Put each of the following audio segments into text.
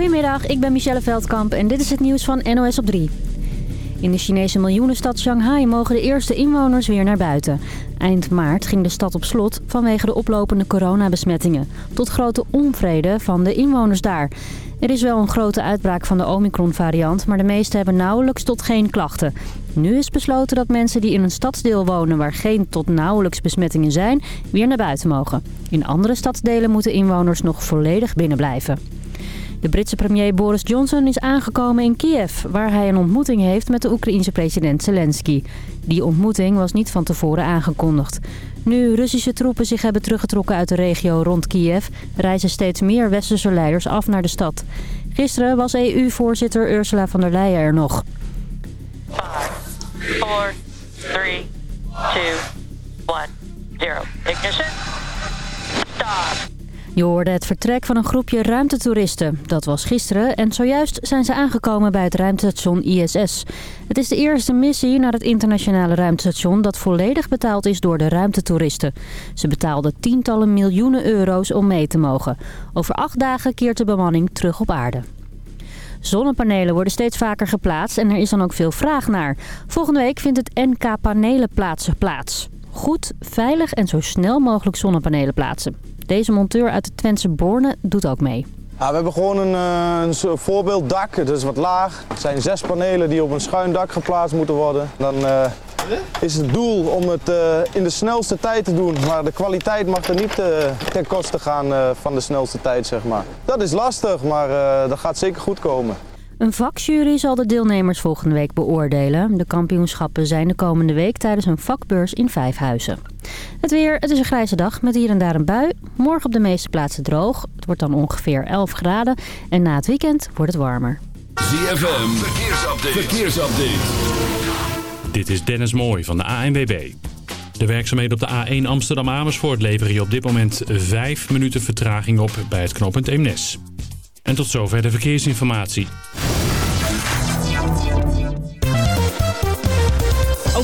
Goedemiddag, ik ben Michelle Veldkamp en dit is het nieuws van NOS op 3. In de Chinese miljoenenstad Shanghai mogen de eerste inwoners weer naar buiten. Eind maart ging de stad op slot vanwege de oplopende coronabesmettingen. Tot grote onvrede van de inwoners daar. Er is wel een grote uitbraak van de Omicron-variant, maar de meesten hebben nauwelijks tot geen klachten. Nu is besloten dat mensen die in een stadsdeel wonen waar geen tot nauwelijks besmettingen zijn, weer naar buiten mogen. In andere stadsdelen moeten inwoners nog volledig binnen blijven. De Britse premier Boris Johnson is aangekomen in Kiev... waar hij een ontmoeting heeft met de Oekraïense president Zelensky. Die ontmoeting was niet van tevoren aangekondigd. Nu Russische troepen zich hebben teruggetrokken uit de regio rond Kiev... reizen steeds meer westerse leiders af naar de stad. Gisteren was EU-voorzitter Ursula von der Leyen er nog. 5, 4, 3, 2, 1, 0. Ignition. Stop. Je hoorde het vertrek van een groepje ruimtetoeristen. Dat was gisteren en zojuist zijn ze aangekomen bij het ruimtestation ISS. Het is de eerste missie naar het internationale ruimtestation dat volledig betaald is door de ruimtetoeristen. Ze betaalden tientallen miljoenen euro's om mee te mogen. Over acht dagen keert de bemanning terug op aarde. Zonnepanelen worden steeds vaker geplaatst en er is dan ook veel vraag naar. Volgende week vindt het NK Panelenplaatsen plaats. Goed, veilig en zo snel mogelijk zonnepanelen plaatsen. Deze monteur uit de Twentse Borne doet ook mee. We hebben gewoon een, uh, een voorbeelddak. Het is wat laag. Het zijn zes panelen die op een schuin dak geplaatst moeten worden. Dan uh, is het doel om het uh, in de snelste tijd te doen. Maar de kwaliteit mag er niet ten koste gaan van de snelste tijd, zeg maar. Dat is lastig, maar dat gaat zeker goed komen. Een vakjury zal de deelnemers volgende week beoordelen. De kampioenschappen zijn de komende week tijdens een vakbeurs in Vijfhuizen. Het weer, het is een grijze dag met hier en daar een bui. Morgen op de meeste plaatsen droog. Het wordt dan ongeveer 11 graden. En na het weekend wordt het warmer. ZFM, verkeersupdate. verkeersupdate. Dit is Dennis Mooij van de ANWB. De werkzaamheden op de A1 Amsterdam-Amersfoort leveren je op dit moment 5 minuten vertraging op bij het knooppunt Eemnes. En tot zover de verkeersinformatie.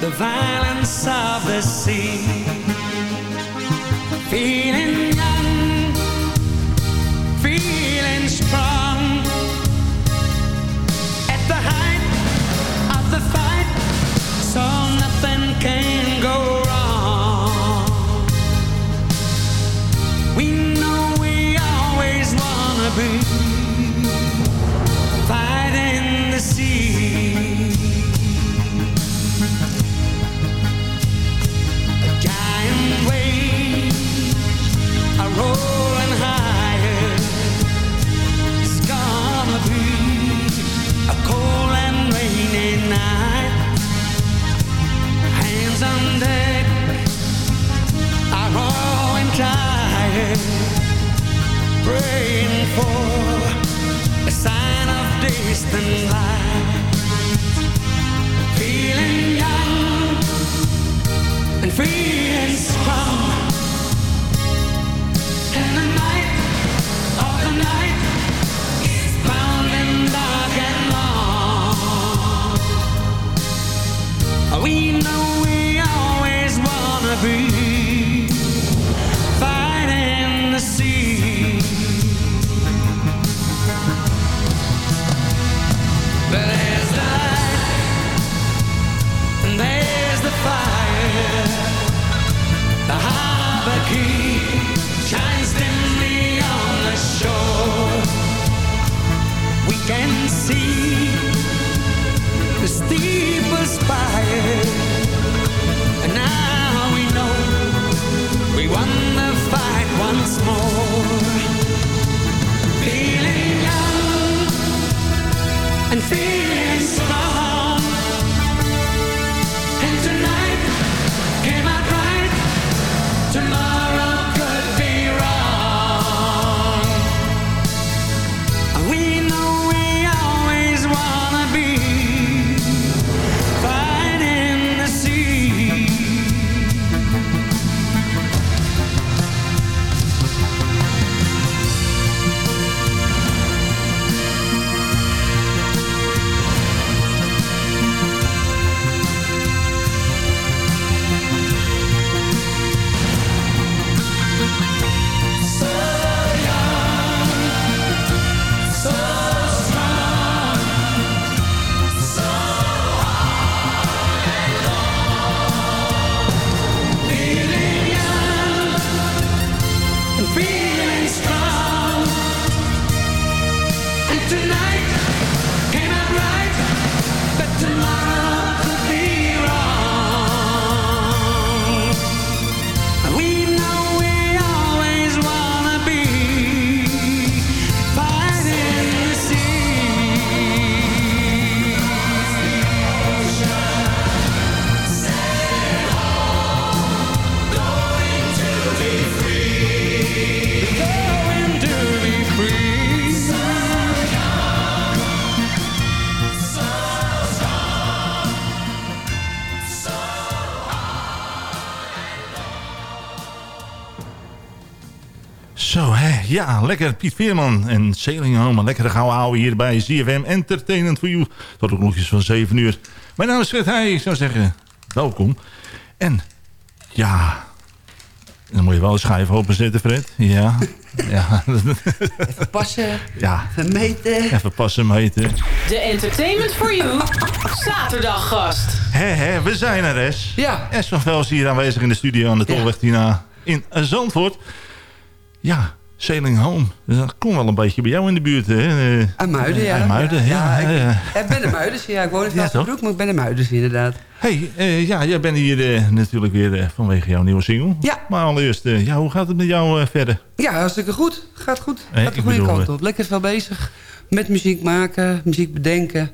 The violence of the sea. Feeling young, feeling strong. At the height of the fight, so nothing can go wrong. We know we always wanna be praying for a sign of distant light. Feeling young and feeling strong. Lekker Piet Veerman en Sailing Home. Een lekkere gouden ouwe hier bij ZFM Entertainment for You. Tot de klokjes van 7 uur. Mijn naam is Fred Heij. Ik zou zeggen, welkom. En, ja... Dan moet je wel de schijf openzetten, Fred. Ja. ja. Even passen, ja. even meten. Even passen, meten. De Entertainment for You zaterdaggast. Hé, hé, we zijn er, Es. Ja. Es van Vels hier aanwezig in de studio aan de Tolweg Tina in Zandvoort. Ja, Sailing Home. Dus dat komt wel een beetje bij jou in de buurt, hè? Eh, Aan Muiden, ja. Aan Muiden, ja. ik, ja, ja. ik ben een Muiders, ja. Ik woon in? Velsenbroek, maar ik ben een Muiders inderdaad. hey, eh, ja, jij bent hier eh, natuurlijk weer vanwege jouw nieuwe single. Ja. Maar allereerst, ja, hoe gaat het met jou verder? Ja, hartstikke goed. Gaat goed. Gaat de goede bedoel, kant op. Lekker veel bezig met muziek maken, muziek bedenken.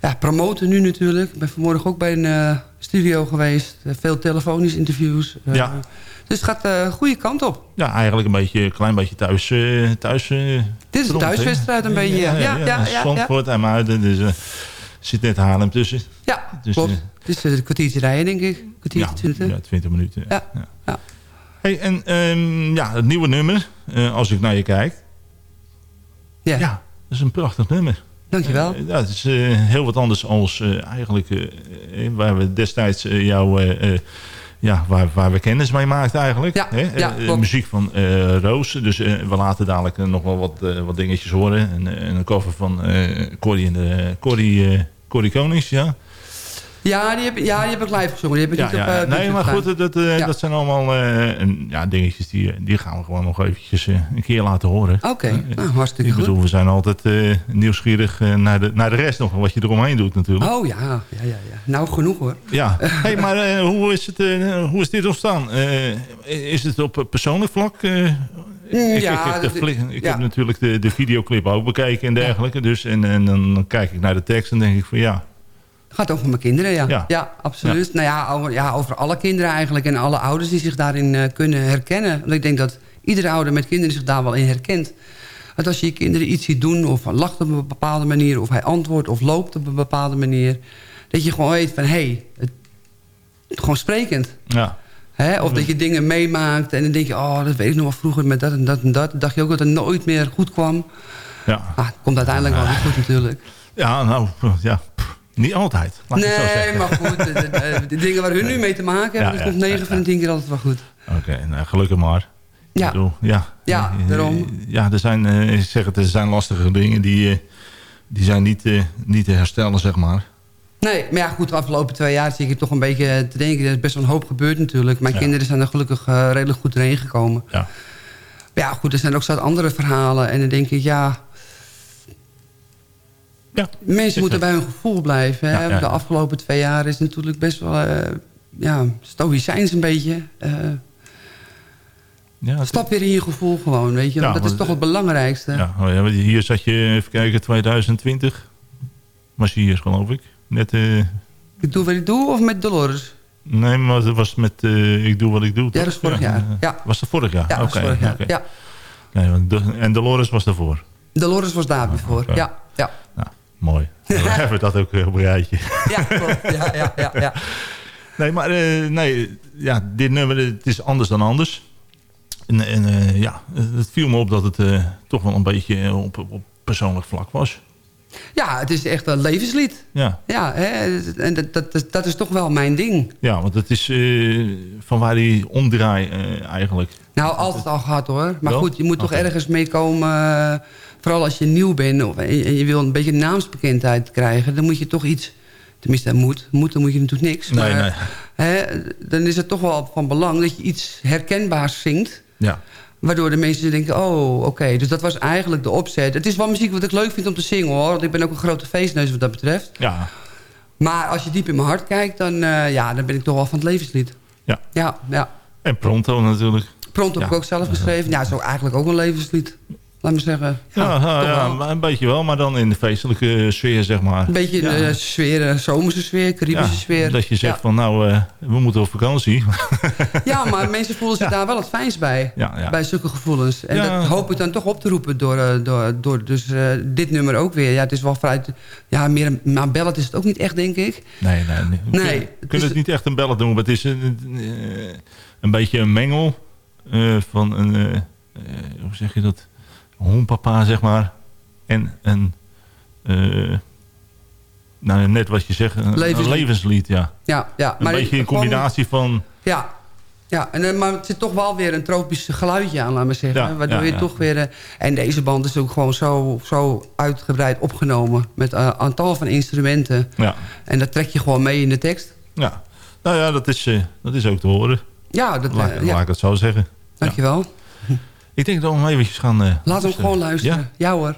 Ja, promoten nu natuurlijk. Ik ben vanmorgen ook bij een eh, studio geweest. Eh, veel telefonisch interviews. Eh, Ja. Dus het gaat de goede kant op. Ja, eigenlijk een beetje, een klein beetje thuis. thuis Dit is een thuiswedstrijd een beetje. Ja, ja, ja. ja, en Muiden, dus eh, zit net Haarlem tussen. Ja, Dus, klopt. Het is een kwartiertje rijden, denk ik. Kwartiertje, Ja, twintig. ja, 20 minuten. Ja, ja. Hey, en ehm, ja, het nieuwe nummer, als ik naar je kijk. Ja, Ja, dat is een prachtig nummer. Dankjewel. Eh, ja, het is eh, heel wat anders als eh, eigenlijk eh, eh, waar we destijds eh, jou... eh, eh, ja, waar, waar we kennis mee maakten eigenlijk. Ja, Hè? ja, Eh, muziek van eh, Roos. Dus eh, we laten dadelijk eh, nog wel wat, eh, wat dingetjes horen. En, eh, en een cover van eh Corrie, en de, Corrie, eh, Corrie Konings, ja. Ja, die heb, ja, die heb ik live gezongen. Die heb ik Ja, niet op ja. eh, nee, maar goed, dat, eh, Ja. dat zijn allemaal eh, ja, dingetjes die, die gaan we gewoon nog eventjes eh, een keer laten horen. Oké, Eh, nou, hartstikke Ik goed. bedoel, we zijn altijd eh, nieuwsgierig eh, naar, de, naar de rest nog, wat je eromheen doet natuurlijk. Oh ja, ja, ja, ja. Nou, genoeg hoor. Ja, hey, maar eh, hoe, is het, eh, hoe is dit ontstaan? Eh, is het op persoonlijk vlak? eh, ik, ja, ik, heb, de dat- fli- ik ja. heb natuurlijk de, de videoclip ook bekeken en dergelijke. Dus, en, en dan kijk ik naar de tekst en denk ik van ja, gaat over mijn kinderen, ja. Ja. Ja, absoluut. Nou ja over, ja, over alle kinderen eigenlijk. En alle ouders die zich daarin eh, kunnen herkennen. Want ik denk dat iedere ouder met kinderen zich daar wel in herkent. Want als je je kinderen iets ziet doen... of lacht op een bepaalde manier... of hij antwoordt of loopt op een bepaalde manier... dat je gewoon weet van... hé, hey, het, gewoon sprekend. ja. Hè? Of dat je dingen meemaakt en dan denk je... oh, dat weet ik nog wel vroeger met dat en dat en dat. Dan dacht je ook dat het nooit meer goed kwam. ja. Ah, het komt uiteindelijk wel weer goed natuurlijk. Ja, nou, ja, pff, niet altijd. Laat zo Nee, zeggen. maar goed. De, de- de- de dingen waar hun nu mee te maken hebben... Ja, ja, komt 9 ja, van de 10 keer altijd wel goed. Oké, nou, gelukkig maar. Ja. Ik bedoel, ja. Ja, Eh, daarom. Ja, er zijn, eh, ik zeg het, er zijn lastige dingen die, eh, die zijn niet, niet te herstellen, zeg maar. Nee, maar ja, goed, de afgelopen twee jaar zie ik het toch een beetje te denken. Er is best wel een hoop gebeurd natuurlijk. Mijn Ja. kinderen zijn er gelukkig redelijk goed doorheen gekomen. Ja. Maar ja, goed, er zijn ook zat andere verhalen. En dan denk ik, ja... Ja, Mensen moeten bij hun gevoel blijven. Hè? Ja, ja, De afgelopen twee jaar is natuurlijk best wel... eh ja, stoïcijns een beetje. Eh, stap weer in je gevoel gewoon, weet je. Want dat is toch het belangrijkste. Ja, oh hier zat je, even kijken, 2020. Was je hier, geloof ik. Net, eh, Ik doe wat ik doe of met Dolores? nee, maar dat was met Ik doe wat ik doe. Ja, dat is vorig jaar. Ja. Was dat vorig jaar? Ja, vorig jaar. Ja. Nee, want de- en Dolores was daarvoor. Dolores was daar voor. oké. Ja, ja. Mooi. Dan hebben we dat ook eh, op een rijtje. Ja, klopt. Ja, ja, ja, ja. Nee, maar eh, nee, ja, dit nummer het is anders dan anders. En, en eh, ja, het viel me op dat het toch wel een beetje op, op persoonlijk vlak was. Ja, het is echt een levenslied. Ja, Ja, hè? en dat, dat, dat, is toch wel mijn ding. ja want het is eh, van waar die omdraai eigenlijk. Nou, altijd al gehad hoor. Maar Wel? goed, je moet toch ergens meekomen. Vooral als je nieuw bent of, en je, en je wil een beetje naamsbekendheid krijgen. Dan moet je toch iets... Tenminste, dat moet. Moeten moet je natuurlijk niks. Nee, maar, nee. Hè, dan is het toch wel van belang dat je iets herkenbaars zingt. Ja, Waardoor de mensen denken, oh, oké. Dus dat was eigenlijk de opzet. Het is wel muziek wat ik leuk vind om te zingen, hoor. Want ik ben ook een grote feestneus wat dat betreft. ja, Maar als je diep in mijn hart kijkt, dan, eh, ja, dan ben ik toch wel van het levenslied. Ja. Ja, ja. en Pronto natuurlijk. Pronto heb ik ook zelf geschreven. Ja, zo eigenlijk ook een levenslied. Laat me zeggen. Ja, ja, toch ja, maar een beetje wel, maar dan in de feestelijke sfeer, zeg maar. Een beetje Ja. de sfeer, eh, zomerse sfeer, Caribische Ja, sfeer. Dat je zegt ja. van, nou, eh, we moeten op vakantie. Ja, maar mensen voelen zich Ja. daar wel het fijns bij. ja, ja. Bij zulke gevoelens. En Ja. dat hoop ik dan toch op te roepen door, eh, door, door dus, eh, dit nummer ook weer. Ja, het is wel vrij... Ja, meer een maar ballad is het ook niet echt, denk ik. Nee, nee. nee. We Nee, kunnen- het We kunnen is- het niet echt een ballad noemen. maar Het is een, een, beetje een mengel eh, van een... eh, eh, hoe zeg je dat? Een honpapa, zeg maar. En een... eh, nou, net wat je zegt. Een een Levenslied. levenslied, ja. Ja, ja. Een beetje een gewoon- combinatie van... Ja, ja en, eh, maar het zit toch wel weer een tropisch geluidje aan, laat maar zeggen. Ja, waardoor ja, je ja. toch weer... eh, en deze band is ook gewoon zo, zo uitgebreid opgenomen. Met een aantal van instrumenten. Ja, En dat trek je gewoon mee in de tekst. ja. Nou ja, dat is, dat is ook te horen. Ja, dat, Laat, laat ik het zo zeggen. dankjewel. Ik denk dat we hem eventjes gaan... eh, Laat hem gewoon luisteren. Ja? Ja, hoor.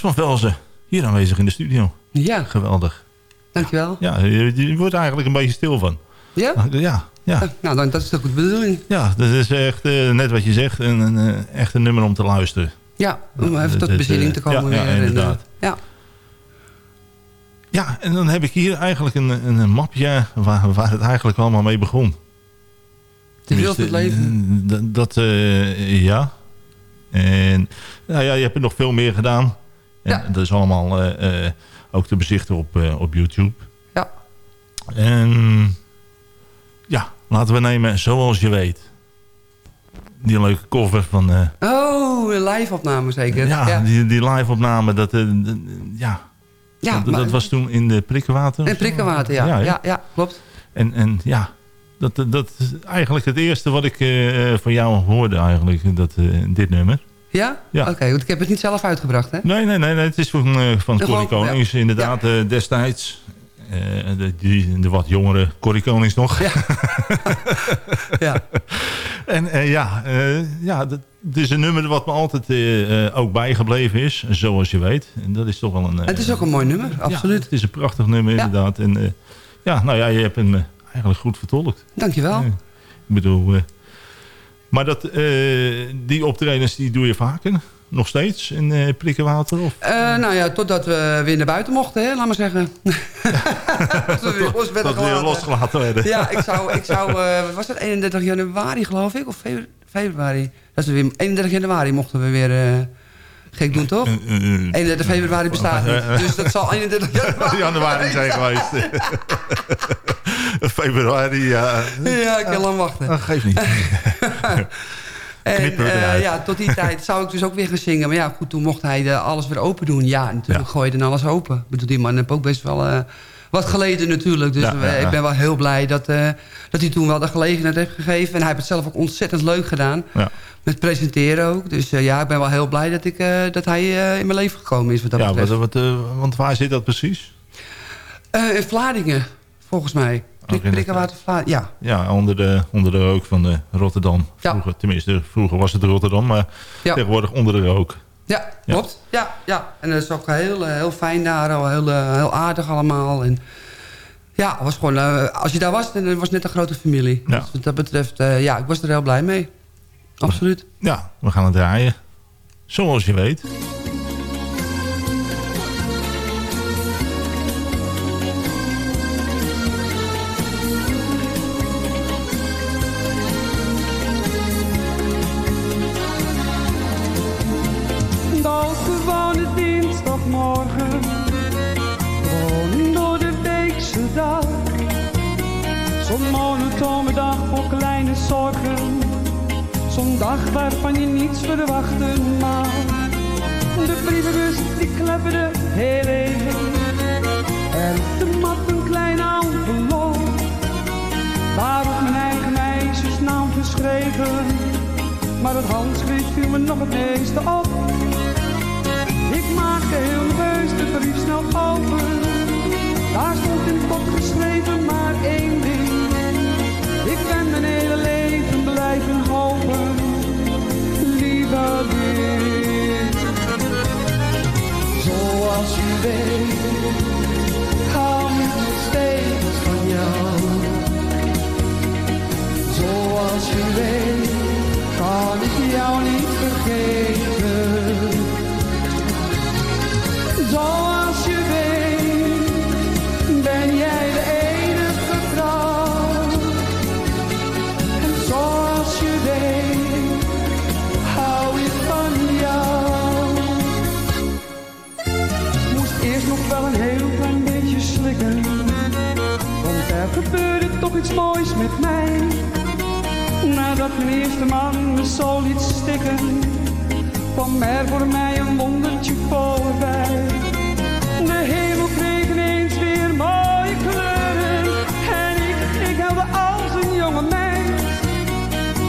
Van Velzen, hier aanwezig in de studio. Ja, Geweldig. dankjewel. Ja, je, je wordt eigenlijk een beetje stil van. Ja? Ja, ja. Nou, dan, dat is de bedoeling. Ja, dat is echt eh, net wat je zegt. Een, een, eh, echt een nummer om te luisteren. Ja, om even tot dat, bezinning eh, te komen ja, ja, en, eh, inderdaad. ja. Ja, en dan heb ik hier eigenlijk een, een, mapje waar, waar het eigenlijk allemaal mee begon. De van het leven. eh, Dat, eh, ja. En nou ja, je hebt er nog veel meer gedaan. En Ja. dat is allemaal eh, eh, ook te bezichten op, eh, op YouTube. Ja. En ja, laten we nemen Zoals je weet. Die leuke cover van... Oh, een live-opname zeker. ja, ja. die, die live-opname. Dat, eh, ja, Ja, dat, maar- dat was toen in de Prikkenwater. zo? prikkenwater, ja. Ja, Ja, klopt. En, en ja, dat, dat is eigenlijk het eerste wat ik van jou hoorde eigenlijk, dat, dit nummer. Ja? Ja. Oké, want ik heb het niet zelf uitgebracht, hè? Nee, nee, nee, nee het is van, eh, van Ja, Corrie Konings, inderdaad, eh, destijds. Eh, de, die, de wat jongere Corrie Konings nog. Ja. ja. En ja, ja dat, het is een nummer wat me altijd ook bijgebleven is, zoals je weet. En dat is toch wel een... Het is ook een mooi nummer, ja, absoluut. het is een prachtig nummer, Ja. inderdaad. En eh, ja, nou ja, je hebt hem eigenlijk goed vertolkt. Dankjewel. Ja, ik bedoel... maar dat, eh, die optredens die doe je vaker? Nog steeds in eh Prikkenwater? Of? Eh, nou ja, totdat we weer naar buiten mochten, hè, laat maar zeggen. Dat we weer los werden dat weer gelaten. losgelaten werden. Ja, ik zou, ik zou was dat 31 januari geloof ik, of febru- februari? Dat is weer 31 januari mochten we weer gek doen, toch? Eh, eh, 31 februari bestaat niet, dus dat zal 31 januari, januari zijn geweest. Februari, ja. Ja, ik kan lang wachten. Dat geeft niet. En eh, ja, tot die tijd zou ik dus ook weer gaan zingen. Maar ja, goed, toen mocht hij de, alles weer open doen. Ja, natuurlijk gooi je dan alles open. Ik bedoel, die man heeft ook best wel eh, wat geleden natuurlijk. Dus Ja, eh, ja, ja. ik ben wel heel blij dat, eh, dat hij toen wel de gelegenheid heeft gegeven. En hij heeft het zelf ook ontzettend leuk gedaan. Ja. Met presenteren ook. Dus eh, ja, ik ben wel heel blij dat, ik, eh, dat hij eh, in mijn leven gekomen is wat dat Ja, betreft. wat, wat, want waar zit dat precies? In Vlaardingen, volgens mij. Plikkenwater, Vlaardingen. Ja, Ja, onder de, onder de rook van de Rotterdam. Ja. Vroeger, tenminste, vroeger was het Rotterdam, maar Ja. tegenwoordig onder de rook. Ja, klopt. Ja, ja. En dat is ook heel, heel fijn daar, al heel, heel aardig allemaal. En ja, was gewoon, als je daar was, dan was het net een grote familie. Dus wat dat betreft, ja, ik was er heel blij mee. Absoluut. Ja, we gaan het draaien. Zoals je weet. Dag waarvan je niets verwachtte maar. De brievenbus die klepperde heel even, op de mat een kleine envelop. Waarop mijn eigen meisjesnaam geschreven, maar het handschrift viel me nog het meeste op. Ik maakte heel nerveus de brief snel open. Daar stond in pot geschreven maar één ding. Ik ben mijn hele leven blijven hopen. Lieveling. Zoals je weet, hou ik nog steeds van jou. Zoals je weet, kan ik jou niet vergeten. Zoals moois met mij. Nadat mijn eerste man me zo liet stikken, kwam er voor mij een wondertje voorbij. De hemel kreeg ineens weer mooie kleuren en ik, ik huilde als een jonge meid.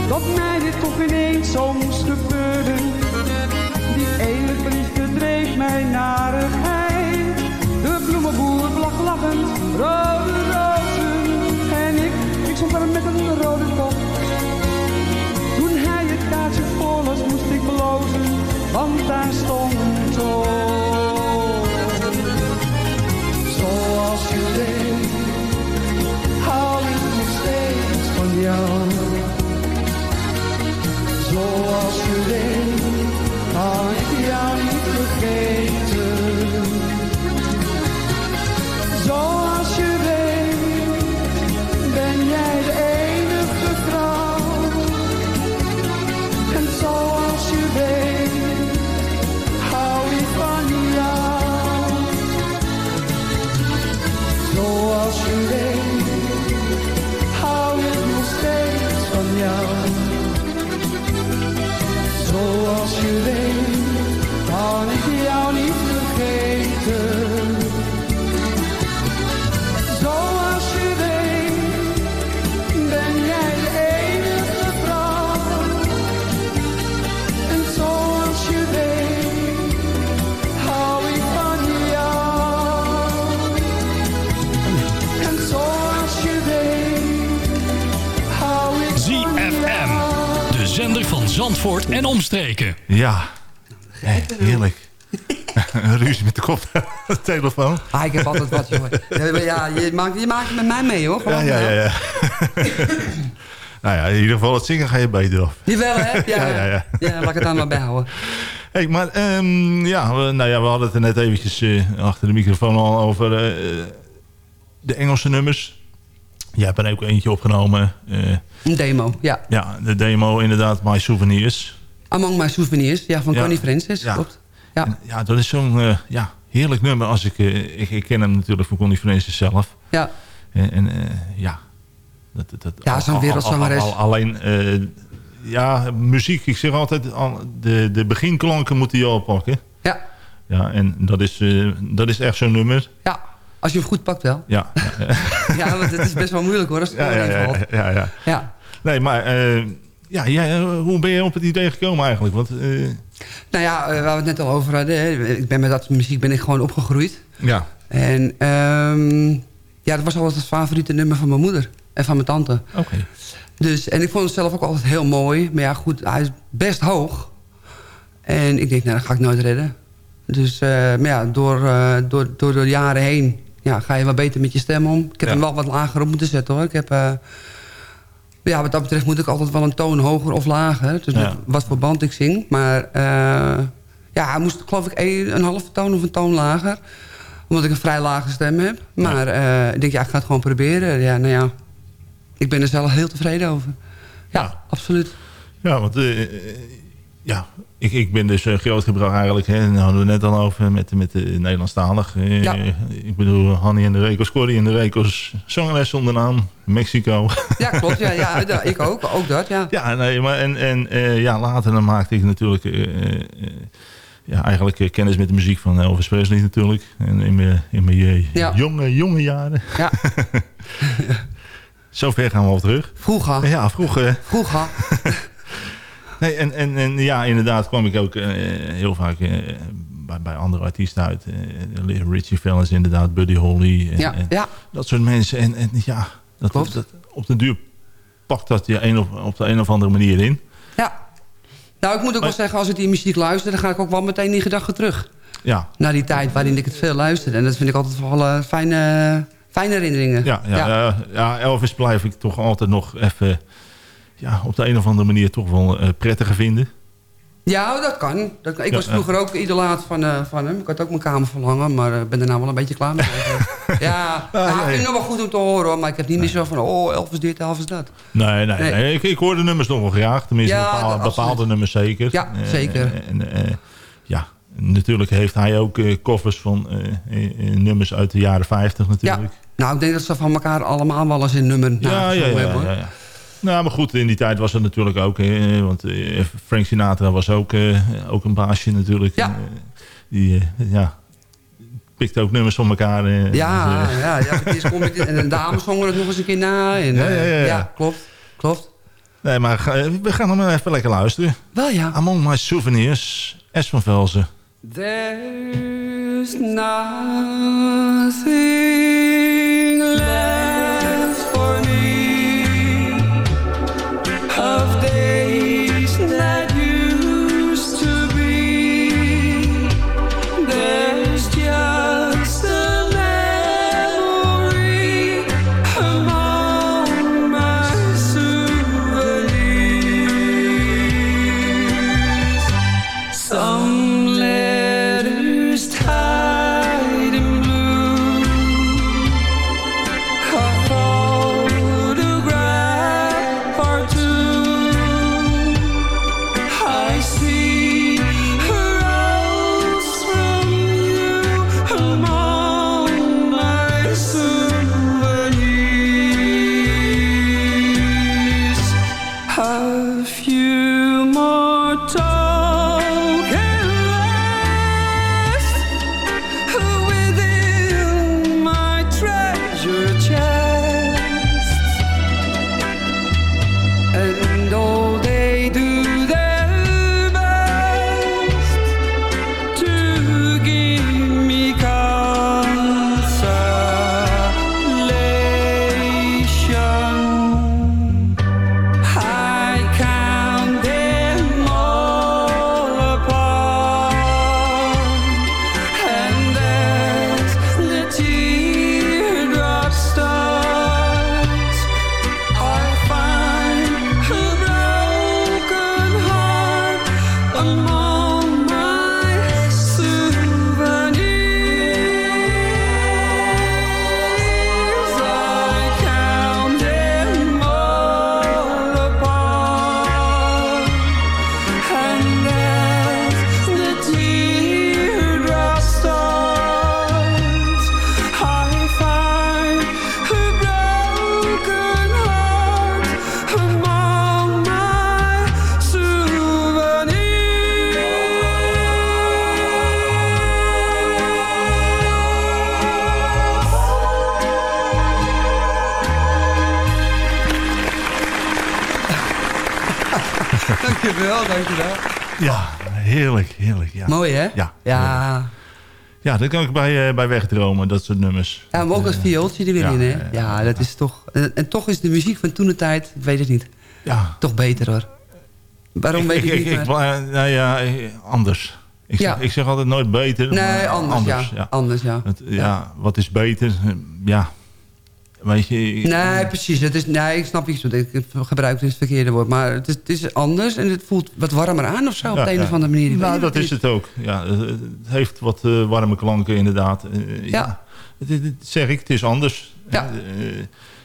Dat mij dit toch ineens zo moest gebeuren. Die ene liefde dreef mij narigheid. Daar stond op. Zoals je weet, hou ik nog steeds van jou. Zoals je weet, Zandvoort en omstreken. Ja, heerlijk. Een ruzie met de kop telefoon. Ah, ik heb altijd wat, jongen. Ja, je maakt, je maakt het met mij mee, hoor. Ja, Gewoon, ja, ja. ja. nou ja, in ieder geval het zingen ga je beter af. Jawel, hè? Ja, Ja, ja, ja. ja, laat ik het aan maar bijhouden. Hey, maar ehm, ja, we, nou ja, we hadden het er net eventjes eh, achter de microfoon al over eh, de Engelse nummers. Jij hebt er ook eentje opgenomen. eh, Een demo, ja. ja, de demo inderdaad, My Souvenirs. Among My Souvenirs, ja, van Ja. Connie Francis, Ja. klopt. Ja. En, ja, dat is zo'n eh, ja, heerlijk nummer. Als ik, eh, ik, ik ken hem natuurlijk van Connie Francis zelf. Ja. En, en ja. Dat, dat, dat- Ja, zo'n al- al- wereldzangeres. al- Alleen, ja, muziek. Ik zeg altijd, al- de, de beginklanken moeten je oppakken. Ja. Ja, en dat is, dat is echt zo'n nummer. Ja, als je hem goed pakt wel. Ja, ja, want het is best wel moeilijk hoor, als het ja, ja, ja, ja, ja. Nee, maar eh, ja, jij, eh, hoe ben je op het idee gekomen eigenlijk? Want, eh, Nou ja, waar we het net al over hadden. hè, Ik ben met dat muziek ben ik gewoon opgegroeid. ja, En ehm, ja, dat was altijd het favoriete nummer van mijn moeder. En van mijn tante. oké. Dus, en ik vond het zelf ook altijd heel mooi. Maar ja, goed, hij is best hoog. En ik denk, nou, dat ga ik nooit redden. Dus, eh, maar ja, door, eh, door, door de jaren heen ja, ga je wel beter met je stem om. Ik heb Ja. hem wel wat lager op moeten zetten, hoor. Ik heb... eh, ja, wat dat betreft moet ik altijd wel een toon hoger of lager. Dus Ja. wat voor band ik zing. Maar eh, ja, hij moest geloof ik een, een halve toon of een toon lager. Omdat ik een vrij lage stem heb. Maar eh, ik denk, ja, ik ga het gewoon proberen. Ja, nou ja, ik ben er zelf heel tevreden over. Ja, absoluut. Ja, want ja, ik, ik ben dus uh, grootgebracht eigenlijk. Hè, daar hadden we net al over met, met de Nederlandstalig. Eh, Ja. Ik bedoel, Hanny en de Rekels, Corrie en de Rekels, zangeres zonder naam, Mexico. Ja, klopt. Ja, ja, ik ook. Ook dat, ja. ja, nee, maar en, en eh, ja, later dan maakte ik natuurlijk eh, eh, ja, eigenlijk eh, kennis met de muziek van Elvis Presley natuurlijk. En in mijn, in mijn eh, Ja. jonge, jonge jaren. Ja, Zo ver gaan we al terug. vroeger. Ja, vroeger. Vroeger. Nee, en, en, en ja, inderdaad kwam ik ook eh, heel vaak eh, bij, bij andere artiesten uit. Eh, Richie Valens inderdaad, Buddy Holly. En, Ja, en ja. Dat soort mensen. En, en ja, dat, Klopt. dat, op de duur pakt dat je een of, op de een of andere manier in. ja. Nou, ik moet ook wel zeggen, als ik die muziek luister... dan ga ik ook wel meteen in gedachten terug. Ja, Naar die tijd waarin ik het veel luisterde. En dat vind ik altijd wel fijne, fijne herinneringen. ja, ja, ja. ja, Elvis blijf ik toch altijd nog even... Ja, op de een of andere manier toch wel eh, prettiger vinden. Ja, dat kan. Dat kan. Ik Ja, was vroeger ook idolaat van, eh, van hem. Ik had ook mijn kamer verlangen, maar ik ben er nou wel een beetje klaar mee. ja, nou, ik vind het nog wel goed om te horen, hoor, maar ik heb niet meer zo van... oh, Elvis dit, Elvis dat. Nee, nee, Nee. nee. Ik, ik hoor de nummers nog wel graag. Tenminste, Ja, bepaalde, nummers zeker. Ja, Eh, zeker. En, eh, ja, natuurlijk heeft hij ook eh, koffers van eh, eh, nummers uit de jaren 50 natuurlijk. Nou, ik denk dat ze van elkaar allemaal wel eens een nummer Ja, ja, ja, ja, hebben, ja. Nou, maar goed, in die tijd was het natuurlijk ook... eh, want eh, Frank Sinatra was ook, eh, ook een baasje natuurlijk. Ja. Eh, die, ja, pikte ook nummers van elkaar. eh, Ja, dus, ja, ja. het is comedy- en de dames zongen het nog eens een keer na. En, Ja, ja, ja, ja. klopt. Klopt. Nee, maar we gaan hem even lekker luisteren. Wel ja. Among My Souvenirs, S van Velzen. There's nothing Dankjewel, dankjewel. Ja, heerlijk, heerlijk. Ja. Mooi, hè? Ja. Ja. Ja, dat kan ik bij, eh, bij wegdromen, dat soort nummers. Ja, maar ook als viooltje er weer Ja, in, hè? ja, Ja, dat is toch... En, toch is de muziek van toen de tijd, ik weet het niet, Ja. toch beter, hoor. Waarom weet ik, ik, niet ik, meer? ik- nou ja, eh, anders. Ik, Ja. zeg, ik zeg altijd nooit beter. Nee, maar anders, ja. Anders, ja. Het- ja. Wat is beter? Eh, Ja, weet je... Nee, precies. Het is, nee, ik snap iets ik gebruik het verkeerde woord. Maar het is, het is anders en het voelt wat warmer aan of zo op de een ja. of andere manier. Ik Nou, dat is het ook. Ja, het heeft wat eh, warme klanken inderdaad. Eh, ja. Het, het- het zeg ik, het is anders. Ja.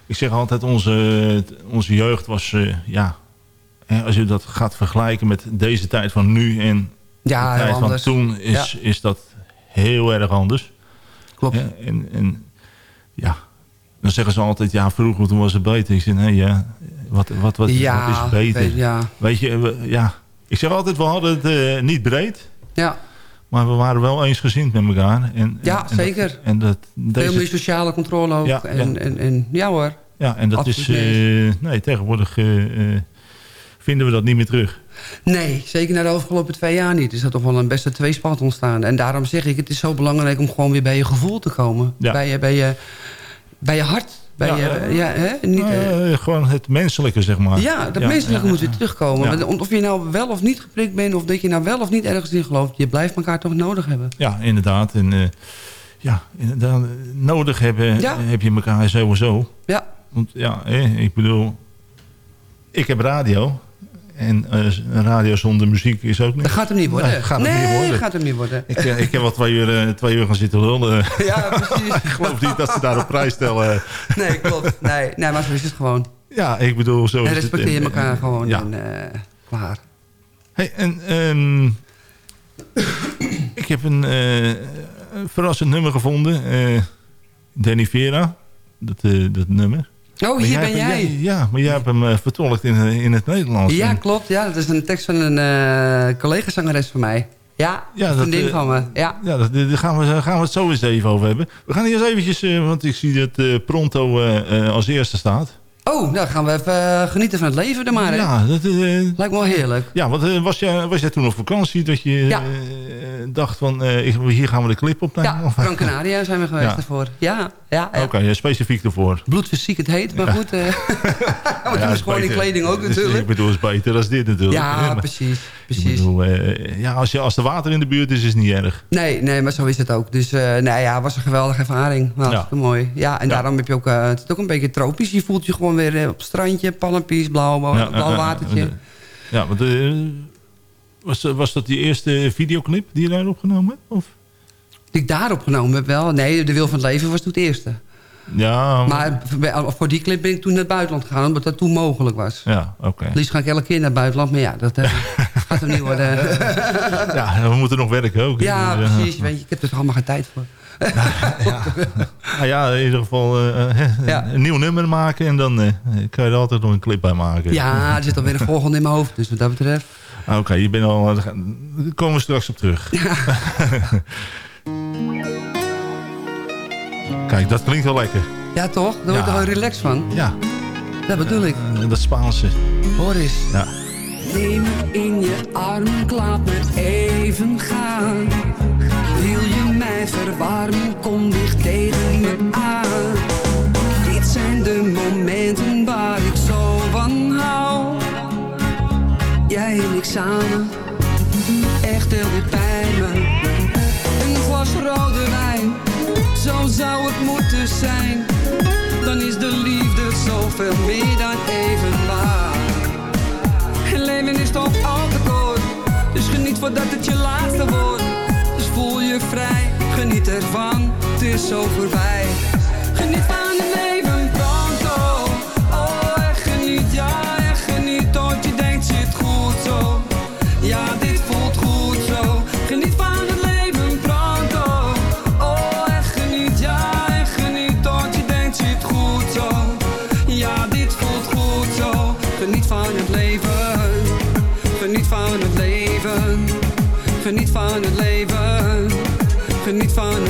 Ik zeg altijd, onze, onze jeugd was... ja, als je dat gaat vergelijken met deze tijd van nu en Ja, de tijd anders. van toen... is, is dat heel erg anders. Klopt. En, en ja, dan zeggen ze altijd, ja, vroeger toen was het beter. Ik zeg, nee, ja, wat, wat, wat, Ja, wat is beter? weet- ja. Weet je, we- ja. Ik zeg altijd, we hadden het eh, niet breed. Ja. Maar we waren wel eensgezind met elkaar. En, Ja, en- en zeker. Dat, en dat, Veel deze, meer sociale controle ook. Ja, en, ja. En, en, ja hoor. ja, en dat is... Absoluut eh, nee, tegenwoordig eh, vinden we dat niet meer terug. Nee, zeker na de afgelopen twee jaar niet. Is er toch wel een beste tweespalt ontstaan. En daarom zeg ik, het is zo belangrijk om gewoon weer bij je gevoel te komen. Ja. Bij, je, bij, je, bij je hart. Bij Ja, je, ja, hè? Niet, eh, gewoon het menselijke, zeg maar. ja, dat Ja, menselijke moet weer terugkomen. Of je nou wel of niet geprikt bent... of dat je nou wel of niet ergens in gelooft... je blijft elkaar toch nodig hebben. Ja, inderdaad. En eh, ja, inderdaad, nodig hebben heb je elkaar sowieso. Ja. Want ja, ik bedoel, ik heb radio. En eh, radio zonder muziek is ook niet. Dat gaat hem niet worden. Nee, gaat hem nee, niet worden. gaat hem niet worden. Ik, eh, ik heb al twee uur, eh, twee uur gaan zitten lullen. Ja, precies. ik geloof niet dat ze daar op prijs stellen. Nee, klopt. Nee, nee, maar zo is het gewoon. Ja, ik bedoel, zo is het. respecteer En, elkaar gewoon. Ja. En, klaar. Hey, en ehm, ik heb een, verrassend nummer gevonden. Danny Vera. dat, dat nummer. Oh, hier ben jij. Ja, maar jij hebt hem eh, vertolkt in, in het Nederlands. Ja, klopt. Ja, dat is een tekst van een eh collega-zangeres van mij. Ja, Ja, dat, vriendin eh, van me. Ja. Ja, dat- daar gaan we, gaan we het zo eens even over hebben. We gaan eerst eventjes, eh, want ik zie dat eh, Pronto eh, eh, als eerste staat. Oh, nou gaan we even eh, genieten van het leven er maar. hè? Ja, dat, eh, Lijkt me wel heerlijk. ja want eh, was, jij, was jij toen op vakantie dat je Ja. eh, dacht van, eh, hier gaan we de clip opnemen? Ja, Gran Canaria zijn we geweest Ja. ervoor. Ja, ja. ja. Oké, ja, specifiek ervoor. Bloedfysiek het heet, maar goed. doen Ja, is gewoon in kleding ook natuurlijk. Ik bedoel, is beter dan dit natuurlijk. Ja, precies. Precies. bedoel, eh, ja, als, je, als er water in de buurt is, is het niet erg. Nee, nee, maar zo is het ook. Dus eh nou ja, het was een geweldige ervaring. Nou, Hartstikke mooi. Ja, en Ja. daarom heb je ook, het is ook een beetje tropisch. Je voelt je gewoon weer op het strandje, palmpies, blauw, blauw Ja, watertje. Ja, want, was, was dat die eerste videoclip die je daar opgenomen hebt? Of? Die ik daar opgenomen heb wel. Nee, De Wil van het Leven was toen het eerste. Ja, Maar voor die clip ben ik toen naar het buitenland gegaan, omdat dat toen mogelijk was. Ja, oké. Het liefst ga ik elke keer naar het buitenland, maar ja, dat eh, gaat er niet worden. Ja, we moeten nog werken ook. ja, Dus, eh, precies. Weet je, ik heb er allemaal geen tijd voor. Nou ja, in ieder geval eh, Ja. een nieuw nummer maken en dan eh, kan je er altijd nog een clip bij maken. Ja, er zit alweer een volgende in mijn hoofd, dus wat dat betreft. Ah, Oké, je bent al. Daar komen we straks op terug. Kijk, dat klinkt wel lekker. Ja, toch? Daar word je Ja. toch wel relaxed van? Ja, Dat bedoel ik. eh, dat Spaanse. Hoor eens. Ja. Neem me in je arm, laat me even gaan. Wil je mij verwarmen, kom dicht tegen me aan. Dit zijn de momenten waar ik zo van hou. Jij en ik samen, echt heel. Een glas rode zo zou het moeten zijn. Dan is de liefde zoveel meer dan even waar. Leven is toch al te kort. Dus geniet voordat het je laatste wordt. Dus voel je vrij, geniet ervan. Het is zo voorbij Geniet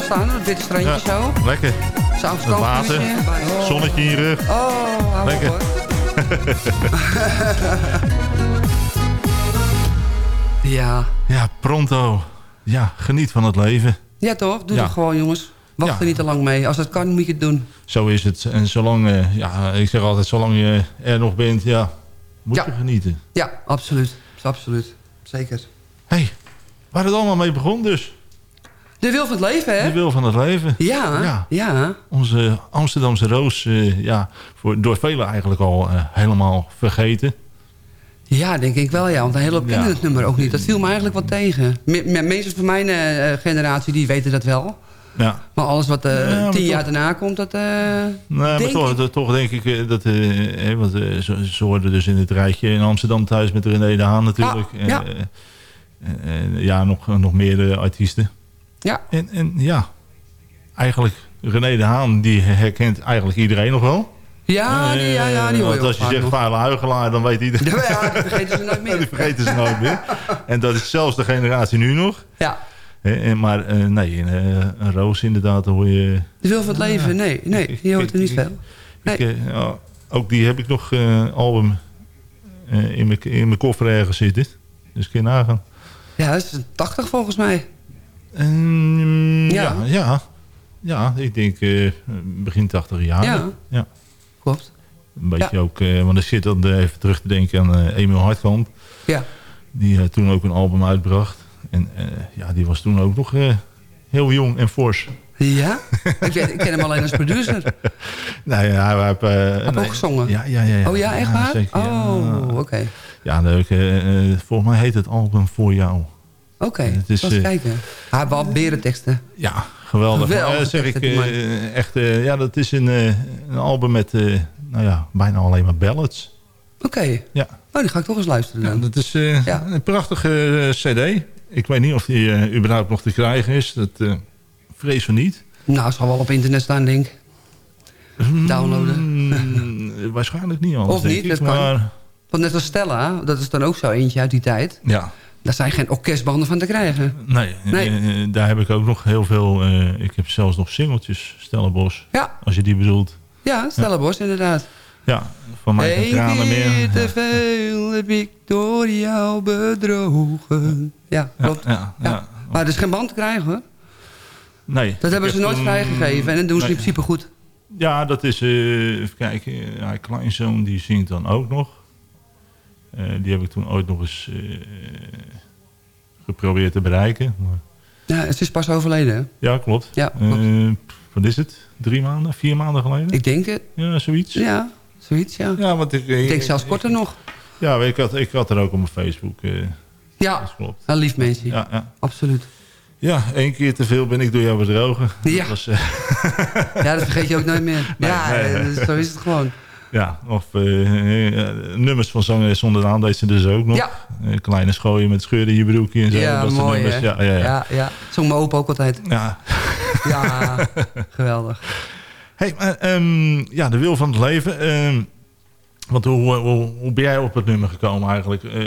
staan op dit strandje Ja, zo? lekker. Het water. Oh. zonnetje in je rug. Oh, Lekker. op ja. Ja, pronto. Ja, geniet van het leven. ja, toch? Doe Ja. het gewoon, jongens. Wacht Ja. er niet te lang mee. Als het kan, moet je het doen. Zo is het. En zolang, eh, ja, ik zeg altijd, zolang je er nog bent, ja, moet Ja. je genieten. Ja, absoluut. Absoluut. Zeker. hey, waar het allemaal mee begon dus. De wil van het leven, hè? De wil van het leven. Ja, Ja. ja. Onze Amsterdamse Roos, eh, ja, voor, door velen eigenlijk al eh, helemaal vergeten. Ja, denk ik wel, ja. Want een hele Ja. kennen het nummer ook niet. Dat viel me eigenlijk wat tegen. Me me- Mensen van mijn eh, generatie, die weten dat wel. Ja. Maar alles wat Ja, tien toch- jaar daarna komt, dat... Nee, maar toch, dat- toch denk ik dat... want ze, ze hoorden dus in het rijtje in Amsterdam thuis met René de Haan natuurlijk. Ja, ja. Eh, ja, nog, nog meer eh, artiesten. Ja. En, en ja, eigenlijk René de Haan, die herkent eigenlijk iedereen nog wel. Ja, die, ja, ja, die hoor je Want als je zegt vuile huigelaar, dan weet iedereen... Ja, die vergeten ze nooit meer. die vergeten ze nooit meer. En dat is zelfs de generatie nu nog. Ja, Hè, en, maar eh, nee, een, eh, Roos inderdaad, hoor je... de wil van het leven, nee, nee, die hoort er niet veel. Nee. Ik, eh, ja, ook die heb ik nog eh, album eh, in mijn in mijn koffer ergens zitten. Dus kun je nagaan. Ja, dat is 80 volgens mij. En, Ja. ja. ja, ja. ik denk eh, begin 80 jaar. Ja. ja. Klopt. Een beetje ook, eh, want ik zit dan eh, even terug te denken aan eh Emil Hartkamp. Ja. Die toen ook een album uitbracht. En ja, die was toen ook nog heel jong en fors. Ja? ik, weet- ik ken hem alleen als producer. Nee, hij hij heeft... Heb nee, ook gezongen? Ja, ja, ja. ja. Oh ja, echt waar? zeker, ja. Oh, oké. Ja, leuk. volgens mij heet het album Voor Jou. Oké, Het is, eh, kijken. Hij heeft wel berenteksten. Ja, geweldig. Geweldig, Eh, zeg ik, eh, echt, eh, ja, dat is een, eh, een album met, eh, nou ja, bijna alleen maar ballads. Oké. Ja. Oh, die ga ik toch eens luisteren Ja, dan. dat is eh, Ja. een prachtige eh, cd. Ik weet niet of die eh, überhaupt nog te krijgen is. Dat eh, vrees van niet. Nou, zal wel op internet staan, denk ik. Downloaden. Waarschijnlijk niet anders, Of niet, ik. dat kan. Maar Want net als Stella, dat is dan ook zo eentje uit die tijd. ja, Daar zijn geen orkestbanden van te krijgen. nee, Nee. daar heb ik ook nog heel veel... eh, ik heb zelfs nog singeltjes, Stellenbos. Ja. Als je die bedoelt. Ja, Stellenbosch inderdaad. Ja, van mij geen tranen meer. te veel heb ik door jou bedrogen. Ja, klopt. ja. Maar er is geen band te krijgen hoor. Nee. Dat hebben ze nooit vrijgegeven. En dat doen ze Nee. in principe goed. Ja, dat is... eh even kijken. Ja, kleinzoon die zingt dan ook nog. Eh, die heb ik toen ooit nog eens eh, geprobeerd te bereiken. Maar, Ja, het is pas overleden. hè? ja, klopt. Ja, klopt. Eh, wat is het? Drie maanden? Vier maanden geleden? Ik denk het. Ja, zoiets. Ja, zoiets ja. Ja, want ik... Ik denk zelfs korter nog. Ja, ik had, ik had er ook op mijn Facebook. Ja, dat klopt. een lief mensje. Ja, ja. Absoluut. ja, één keer te veel ben ik door jou bedrogen. Ja. Dat was, Ja, dat vergeet je ook nooit meer. Nee, ja, nee. zo is het gewoon. Ja, of eh, eh, nummers van zangeres zonder naam deed ze dus ook nog. Ja. Eh, kleine schooien met scheuren in je broekje en zo. Ja, dat mooi nummers. Ja, ja, ja. ja, ja. Zong mijn opa ook altijd. ja. Ja, geweldig. Hey, maar, ehm, ja, de wil van het leven. ehm, want hoe, hoe, hoe ben jij op het nummer gekomen eigenlijk? Eh,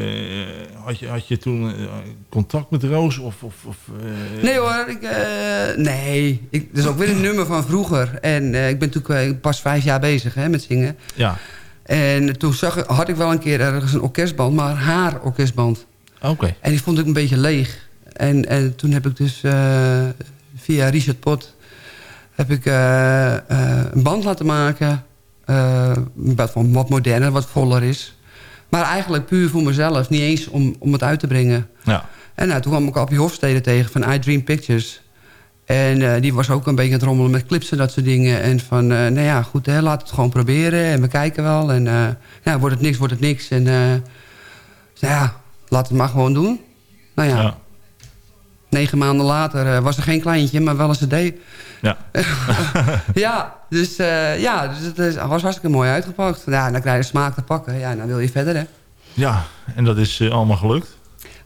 had, je, had je toen eh, contact met Roos? Of, of, of, eh, Nee hoor, ik, eh, nee. Ik, dat is ook weer een nummer van vroeger. En eh, ik ben natuurlijk eh, pas vijf jaar bezig hè, met zingen. Ja, En toen zag, ik- had ik wel een keer ergens een orkestband, maar haar orkestband. oké. En die vond ik een beetje leeg. En, en toen heb ik dus eh, via Richard Pot heb ik, eh, eh, een band laten maken. Eh, wat, van wat moderner, wat voller is. Maar eigenlijk puur voor mezelf. Niet eens om, om het uit te brengen. Ja. En nou, toen kwam ik Appie Hofstede tegen van I Dream Pictures. En eh, die was ook een beetje aan het rommelen met clips en dat soort dingen. En van, eh, nou ja, goed, hè, laat het gewoon proberen. En we kijken wel. En eh, ja, wordt het niks, wordt het niks. En eh, nou ja, laat het maar gewoon doen. Nou ja, Ja. Negen maanden later eh, was er geen kleintje, maar wel een cd. Ja. ja, dus, eh, ja, dus het is, was hartstikke mooi uitgepakt. Ja, dan krijg je smaak te pakken. Ja, dan wil je verder, hè. ja, en dat is eh, allemaal gelukt.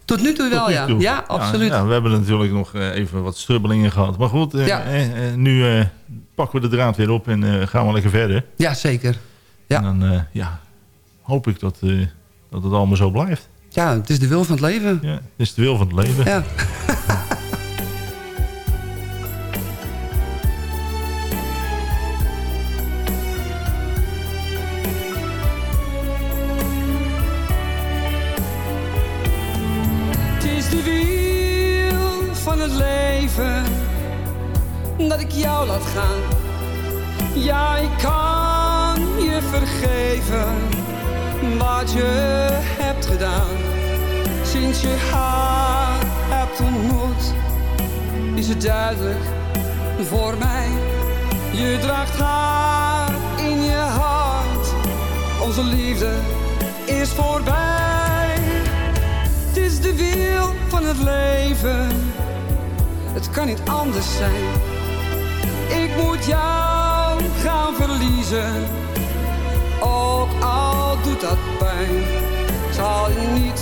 Tot nu toe wel, nu ja. toe. Ja, absoluut. Ja, we hebben natuurlijk nog even wat strubbelingen gehad. Maar goed, Ja. eh, eh, nu eh, pakken we de draad weer op en gaan we lekker verder. Ja, zeker. Ja. En dan ja, hoop ik dat, dat het allemaal zo blijft. Ja, het is de wil van het leven. Ja, het is de wil van het leven. Ja. dat ik jou laat gaan. Ja, ik kan je vergeven wat je hebt gedaan. Sinds je haar hebt ontmoet, is het duidelijk voor mij. Je draagt haar in je hart, onze liefde is voorbij. Het is de wiel van het leven, het kan niet anders zijn. Ik moet jou gaan verliezen, ook al doet dat pijn. Zal je niet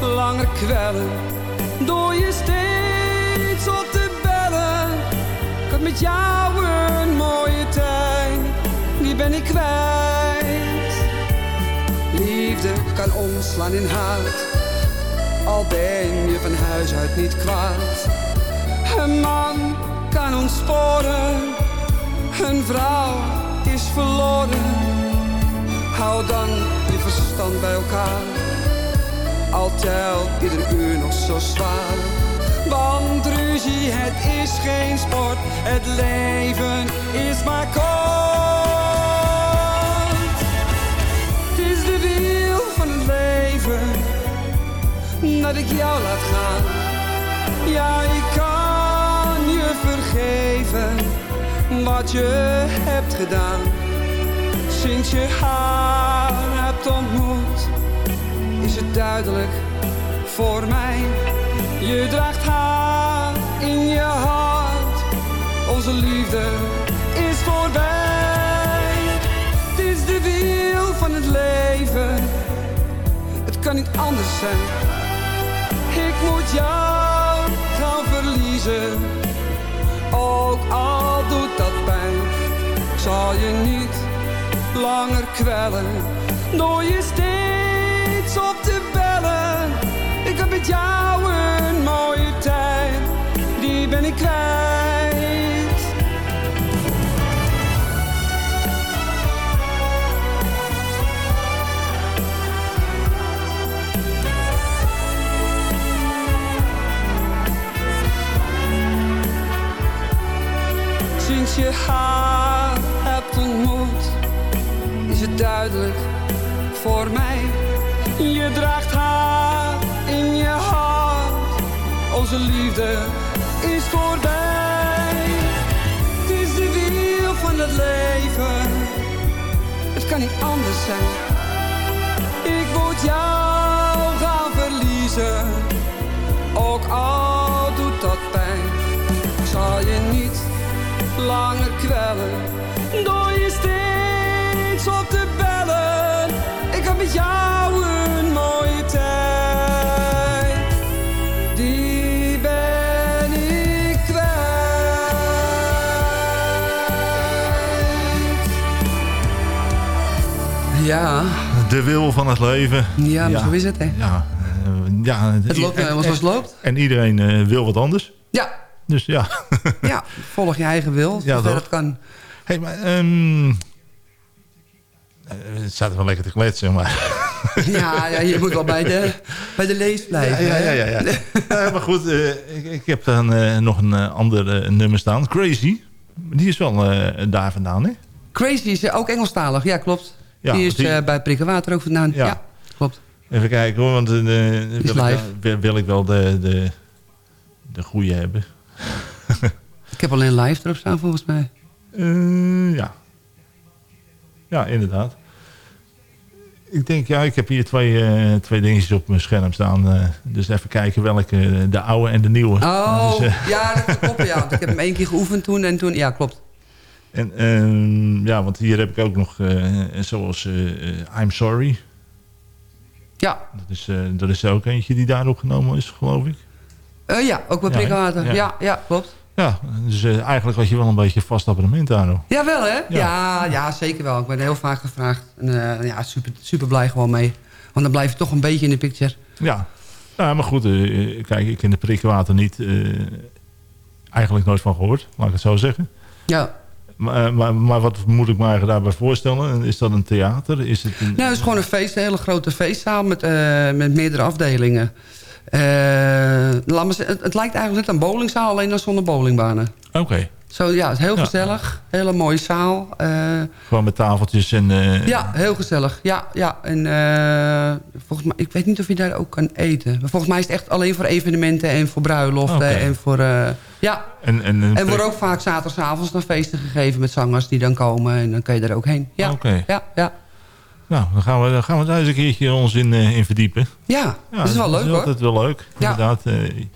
langer kwellen, door je steeds op te bellen. Ik had met jou een mooie tijd, die ben ik kwijt. Liefde kan omslaan in haat, al ben je van huis uit niet kwaad. Een man kan ons sporen, een vrouw is verloren. Hou dan je verstand bij elkaar, al telt ieder uur nog zo zwaar. Want ruzie, het is geen sport, het leven is maar kort. Het is de wiel van het leven, dat ik jou laat gaan. Ja, ik kan vergeven wat je hebt gedaan. Sinds je haar hebt ontmoet, is het duidelijk voor mij. Je draagt haar in je hart, onze liefde is voorbij. Het is de wiel van het leven, het kan niet anders zijn. Ik moet jou gaan verliezen, ook al doet dat pijn. Zal je niet langer kwellen, door je steeds op te bellen. Ik heb met jou Sinds je haar hebt ontmoet, is het duidelijk voor mij. Je draagt haar in je hart, onze liefde is voorbij. Het is de wiel van het leven, het kan niet anders zijn. Ik moet jou gaan verliezen, ook al langer kwellen, door je steeds op te bellen. Ik heb met jou een mooie tijd, die ben ik kwijt. Ja, De wil van het leven. ja, maar zo is het, hè? Ja, eh, ja, Het loopt helemaal zoals het loopt. En iedereen eh, wil wat anders. Ja, Dus ja. ja, volg je eigen wil, Ja, zover het kan. Hey, maar, ehm, eh, het staat wel lekker te kletsen, maar... Ja, ja, je moet wel bij de, bij de lees Ja, blijven. ja, ja. ja, ja. Maar goed, eh, ik, ik heb dan eh, nog een eh, ander nummer staan. Crazy. Die is wel daar vandaan, hè? Crazy is ook Engelstalig, ja, klopt. Die is die- bij Prikkenwater ook vandaan. Ja, klopt. Even kijken hoor, want wil, ik live. wel, wil, wil ik wel de, de, de goede hebben. Ik heb alleen live erop staan, volgens mij. Eh, ja. Ja, inderdaad. Ik denk, ja, ik heb hier twee, eh, twee dingetjes op mijn scherm staan. eh, dus even kijken welke, de oude en de nieuwe. Oh, Dus, ja, dat klopt. Ja. Want Ik heb hem één keer geoefend toen en toen... Ja, klopt. en, ehm, ja, want hier heb ik ook nog, zoals I'm Sorry. Ja, Dat is, dat is ook eentje die daar opgenomen is, geloof ik. Eh, ja ook bij Ja, Prikkenwater. ja. Ja. Ja, klopt. Ja, dus eh, eigenlijk had je wel een beetje een vast abonnement daar. hoor. Jawel, hè? Ja. Ja, zeker wel. Ik ben heel vaak gevraagd. En, eh, ja, super, super blij gewoon mee. Want dan blijf je toch een beetje in de picture. Ja, ja maar goed, kijk, ik ken de prikwater niet. eigenlijk nooit van gehoord, laat ik het zo zeggen. Ja. Maar, maar, maar wat moet ik me eigenlijk daarbij voorstellen? Is dat een theater? Is het een... Nou, het is gewoon een feest, een hele grote feestzaal met, met meerdere afdelingen. Eh, laat me zeggen, het, lijkt eigenlijk net een bowlingzaal, alleen dan zonder bowlingbanen. Oké. Zo, ja, het is heel Ja. gezellig. Hele mooie zaal. Eh, Gewoon met tafeltjes en... eh, ja, heel gezellig. Ja, ja. En volgens mij, ik weet niet of je daar ook kan eten. Maar volgens mij is het echt alleen voor evenementen en voor bruiloften. En voor, ja. En, en, en, En wordt ook vaak zaterdagavond naar feesten gegeven met zangers die dan komen. En dan kan je daar ook heen. Ja, Oké. ja, ja. Nou, dan gaan we, dan gaan we daar eens een keertje ons in, eh, in verdiepen. Ja, dat is wel leuk Dat is hoor. altijd wel leuk, Ja. inderdaad. eh, ik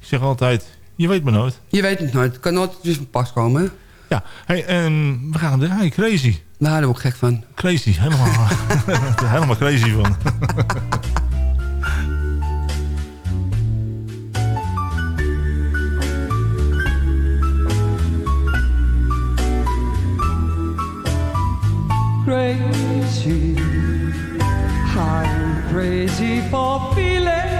zeg altijd, je weet maar nooit. Je weet het nooit. Het kan nooit weer van pas komen. hè? Ja, hey, en we gaan hem draaien. Crazy. Nou, daar word ik gek van. Crazy, helemaal, helemaal crazy van. crazy. I'm crazy for feeling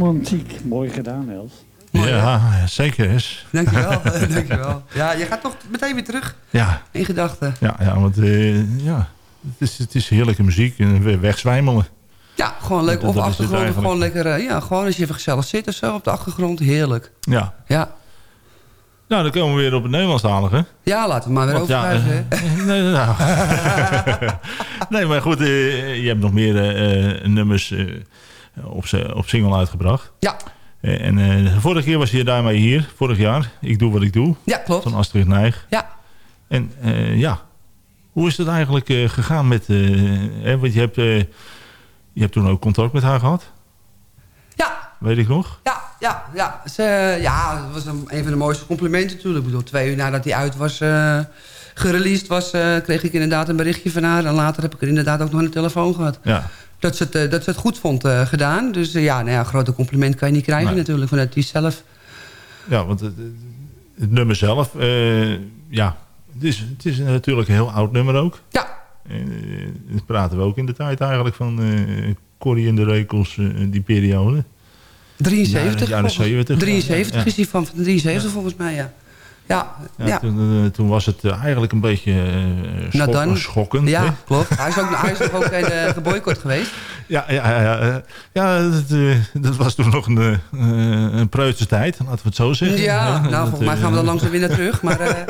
romantiek. Mooi gedaan, Els. Ja, zeker is. Dankjewel, dankjewel. Ja, je gaat toch meteen weer terug Ja, in gedachten. ja, ja want eh, ja, het, is, het is heerlijke muziek en we- wegzwijmelen. Ja, gewoon leuk. Dat- Of achtergrond, gewoon lekker... eh, ja, gewoon als je even gezellig zit of zo op de achtergrond. Heerlijk. Ja. Ja, Nou, dan komen we weer op het Nederlandstalige. ja laten we maar weer Want ja, eh, nee, nou. nee, maar goed, eh, je hebt nog meer eh, eh, nummers eh, op, op single uitgebracht. Ja. Eh, en eh, vorige keer was je daarmee hier, vorig jaar. Ik doe wat ik doe. Ja, klopt. Van Astrid Nijg. Ja. En eh, ja, hoe is het eigenlijk gegaan met... eh, hè, want je hebt, je hebt toen ook contact met haar gehad. Ja. Weet ik nog. Ja, ja, ja. Ze, ja, het was een, een van de mooiste complimenten natuurlijk. Ik bedoel, twee uur nadat hij uit was gereleased was... kreeg ik inderdaad een berichtje van haar. En later heb ik er inderdaad ook nog aan de telefoon gehad. Ja. Dat ze het, eh, dat ze het goed vond eh, gedaan. Dus eh, ja, nou ja, een grote compliment kan je niet krijgen Nee. natuurlijk van die zelf. Ja, want het, het nummer zelf, ja, het is, het is natuurlijk een heel oud nummer ook. Ja. Dat praten we ook in de tijd eigenlijk van Corrie en de Rekels, die periode. 73 Jaren volgens- 70. 73 Ja. is die van, van 73 volgens mij, ja. Ja, Ja, ja. Toen, eh, toen was het eh, eigenlijk een beetje eh, schok- schokkend. hè? Ja, klopt. Hij is ook, hij is ook uh, geboycott geweest? Ja, ja, ja, ja, dat, dat was toen nog een, een preutse tijd, laten we het zo zeggen. Ja, nou, dat, volgens mij gaan we dan langzaam weer naar terug. Maar,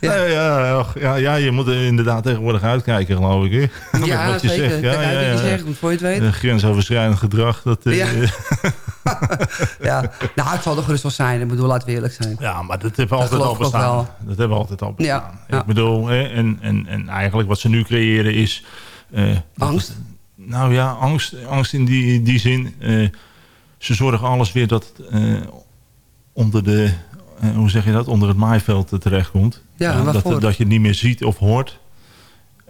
Ja. Ja, ja, ja, ja, je moet er inderdaad tegenwoordig uitkijken, geloof ik. Hè? Ja, wat je zeker. zegt. Uit wat je zegt, voor je het weet. Eh, grensoverschrijdend gedrag. Dat, eh, Ja. ja. Nou, het zal toch gerust wel zijn. Ik bedoel, laten we eerlijk zijn. Ja, maar dat hebben we altijd al bestaan. Dat hebben we altijd al bestaan. Ja, ja. Ik bedoel, hè, en, en, en eigenlijk wat ze nu creëren is... eh, Angst? nou ja, angst, angst in die, die zin. ze zorgen alles weer dat eh, onder de... eh, hoe zeg je dat? Onder het maaiveld terechtkomt. Ja, en dat, dat je het niet meer ziet of hoort.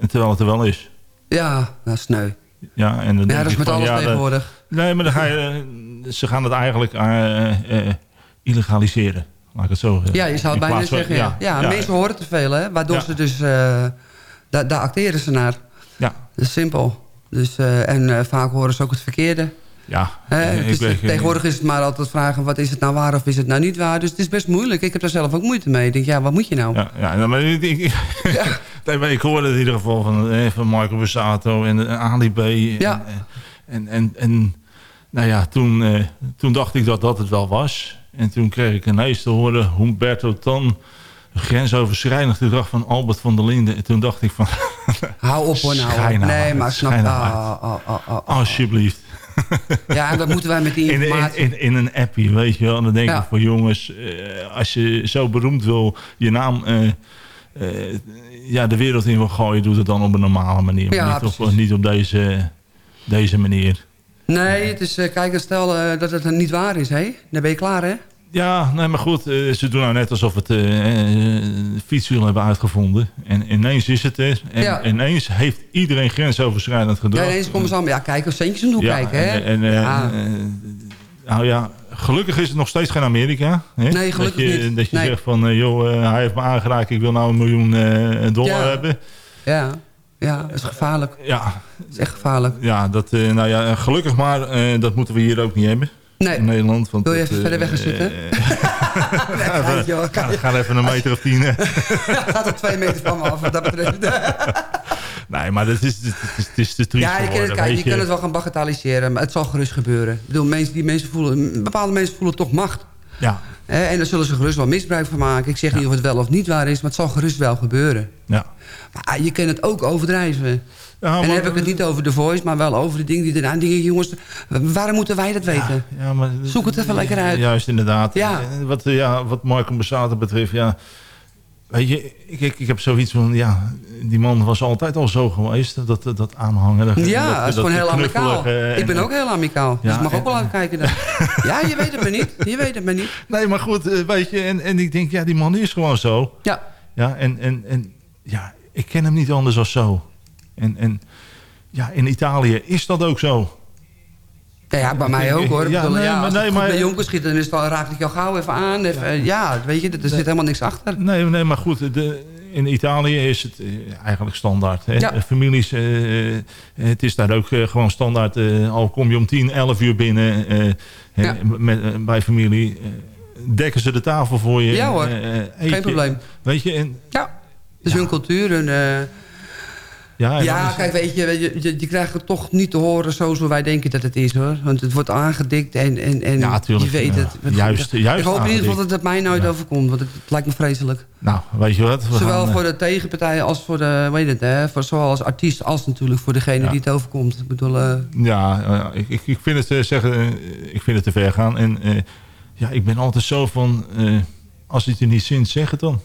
Terwijl het er wel is. Ja, nou, sneu. Ja, en dan Ja, dat is met van, alles ja, tegenwoordig. Nee, maar dan ga je, eh, ze gaan het eigenlijk eh, eh, illegaliseren. Laat ik het zo zeggen. Ja, je zou het bijna van- zeggen. Ja, ja, mensen horen te veel, hè. Waardoor ze dus... eh, daar, daar acteren ze naar. Ja. Dat is simpel. Dus, eh, en eh, vaak horen ze ook het verkeerde. Ja. Eh, tegenwoordig is het maar altijd vragen... wat is het nou waar of is het nou niet waar. Dus het is best moeilijk. Ik heb daar zelf ook moeite mee. Ik denk, ja, wat moet je nou? Ja, ja nou, maar ik, hoorde het in ieder geval van, eh, van Michael Bussato en eh, Ali B. Ja. En, en, en, en nou ja, toen, eh, toen dacht ik dat dat het wel was. En toen kreeg ik ineens te horen Humberto Tan... grensoverschrijdend gedrag van Albert van der Linden. En toen dacht ik van... Hou op hoor nou. Nou nee, maar snap... ah, ah, ah. Alsjeblieft. Ja, en dat moeten wij met die In, in, informatie... in, in een appje, weet je wel. Dan denk Ja. ik van jongens, eh, als je zo beroemd wil je naam eh, eh, ja, de wereld in wil gooien, doe het dan op een normale manier. Ja, niet, op, niet op deze, deze manier. Nee, het is... kijk, stel dat het niet waar is, hè? Dan ben je klaar, hè? Ja, nee, maar goed, eh, ze doen nou net alsof het eh, fietswiel hebben uitgevonden. En ineens is het er. En Ja. ineens heeft iedereen grensoverschrijdend gedrag. Ja, ineens komen ze allemaal... Ja, kijk, of centjes om de Ja, kijken, hè? En, en, Ja. nou ja, gelukkig is het nog steeds geen Amerika. Hè? Nee, gelukkig dat je, niet. Dat je Nee. zegt van, joh, hij heeft me aangeraakt, ik wil nou een miljoen dollar Ja. hebben. Ja, ja, dat is gevaarlijk. Ja, Dat is echt gevaarlijk. ja, dat, nou ja, gelukkig maar, dat moeten we hier ook niet hebben. Nee. In Nederland. Want Wil je even verder weg gaan zitten? ga, ga even een meter of tien. eh. gaat er twee meter van me af, wat dat betreft. nee, maar dat is, het is, het is te triest Ja, je, kan het, kijk, je kan het wel gaan bagatelliseren, maar het zal gerust gebeuren. Ik bedoel, mensen, die mensen voelen, bepaalde mensen voelen toch macht. Ja, en daar zullen ze gerust wel misbruik van maken. Ik zeg niet of het wel of niet waar is, maar het zal gerust wel gebeuren. ja. Maar je kan het ook overdrijven. Ja, en dan heb ik het niet over The Voice, maar wel over de dingen die eraan dingen. Jongens, waarom moeten wij dat weten? Ja, maar, Zoek het even lekker uit. Juist, inderdaad. Ja. Wat, ja, wat Marco Bassato betreft, ja... Weet je, ik, ik, ik heb zoiets van, ja, die man was altijd al zo geweest, dat, dat, dat aanhangerige. Ja, dat is gewoon heel amicaal. Ik ben en- ook heel amicaal. dus je mag ook wel uitkijken dan. ja, je weet het maar niet. Je weet het maar niet. Nee, maar goed, eh, weet je, en, en ik denk, ja, die man is gewoon zo. Ja. Ja, en, en, en ja, ik ken hem niet anders als zo. En, en ja, in Italië is dat ook zo. Ja, ja, bij mij ook hoor. Ja, bedoel, nee, ja, maar- als nee, het goed maar- bij jongens schiet, dan is het al, raak ik jou gauw even aan. Even, ja. weet je, er zit helemaal niks achter. Nee, nee maar goed, de, in Italië is het eh, eigenlijk standaard. Hè? Ja. Families, eh, het is daar ook gewoon standaard. eh, al kom je om 10, 11 uur binnen Ja. met, bij familie. dekken ze de tafel voor je. Ja, hoor. Geen probleem. Weet je, en, Ja, dus hun cultuur. Eh, ja, ja, kijk, weet je, je, je, je krijgt het toch niet te horen zoals wij denken dat het is, hoor. Want het wordt aangedikt en, en, en Ja, tuurlijk, je weet het. Juist- juist ik hoop in ieder geval dat het mij nooit overkomt, want het, het lijkt me vreselijk. Nou, weet je wat? we Zowel gaan, eh, voor de tegenpartij als voor de, weet het, hè, voor, zowel als artiest als natuurlijk voor degene die het overkomt. Ik bedoel, eh, Ja, ja, ik, ik, ik vind het eh, zeggen, eh, ik vind het te ver gaan. En eh, ja, ik ben altijd zo van, eh, als het je niet zint, zeg het dan.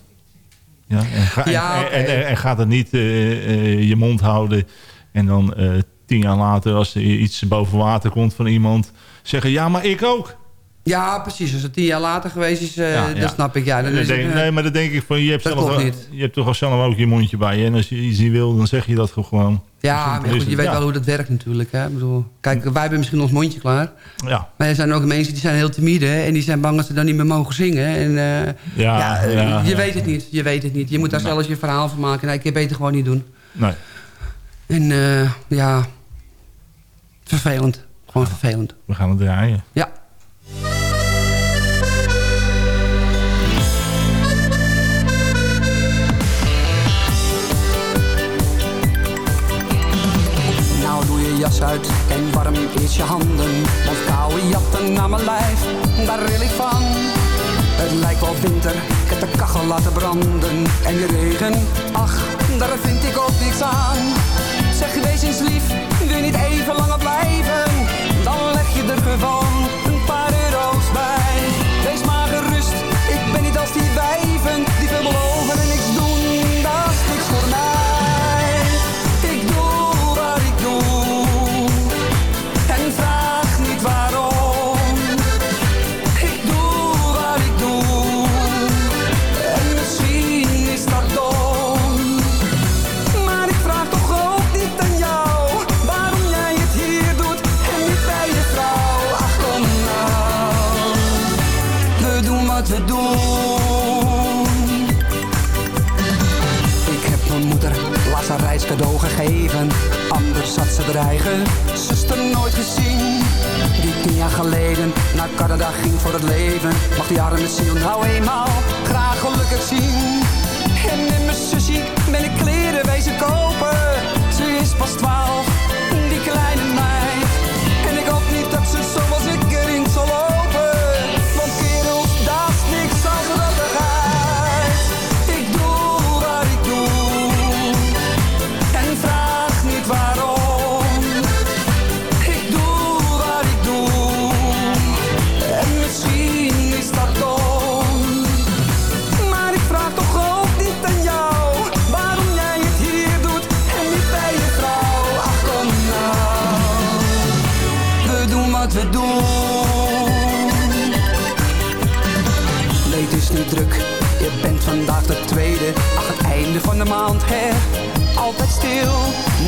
Ja, en, ga, Ja, en, gaat het niet eh, eh, je mond houden en dan eh, tien jaar later, als er iets boven water komt van iemand, zeggen ja, maar ik ook. ja, precies. Als het tien jaar later geweest is, eh Ja, dat ja. snap ik. Ja, dan is het, eh, nee, maar dan denk ik van, je hebt, zelf wel- je hebt toch al zelf ook je mondje bij je. En als je iets niet wil, dan zeg je dat gewoon. Ja, maar goed, je weet Ja. wel hoe dat werkt natuurlijk. Hè? Ik bedoel, kijk, wij hebben misschien ons mondje klaar. Ja, Maar er zijn ook mensen die zijn heel timide en die zijn bang dat ze dan niet meer mogen zingen. En eh, Ja, ja, eh, je weet het niet. Je weet het niet. Je moet daar Nee. zelfs je verhaal van maken. Nee, ik kan beter gewoon niet doen. nee. En eh, ja, vervelend. Gewoon vervelend. We gaan het draaien. Ja. Jas uit en warm is je handen. Want koude jatten naar mijn lijf, daar ril ik van. Het lijkt wel winter, ik heb de kachel laten branden. En de regen, ach, daar vind ik ook niks aan. Zeg, wees eens lief, wil niet even langer blijven? Dan leg je er gewoon reiscadeau gegeven Anders had ze dreigen Zuster nooit gezien Die tien jaar geleden naar Canada ging voor het leven Mag die arme ziel nou eenmaal graag gelukkig zien en met mijn zusje ben ik kleren wezen kopen. Ze is pas twaalf, die kleine meid.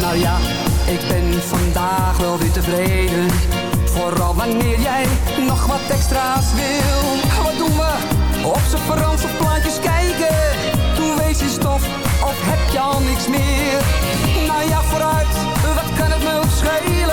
Nou ja Ik ben vandaag wel weer tevreden. Vooral wanneer jij nog wat extra's wil. Wat doen we? Op z'n Franse plaatjes kijken. Toen wees je stof of heb je al niks meer? Nou ja vooruit, wat kan het me schelen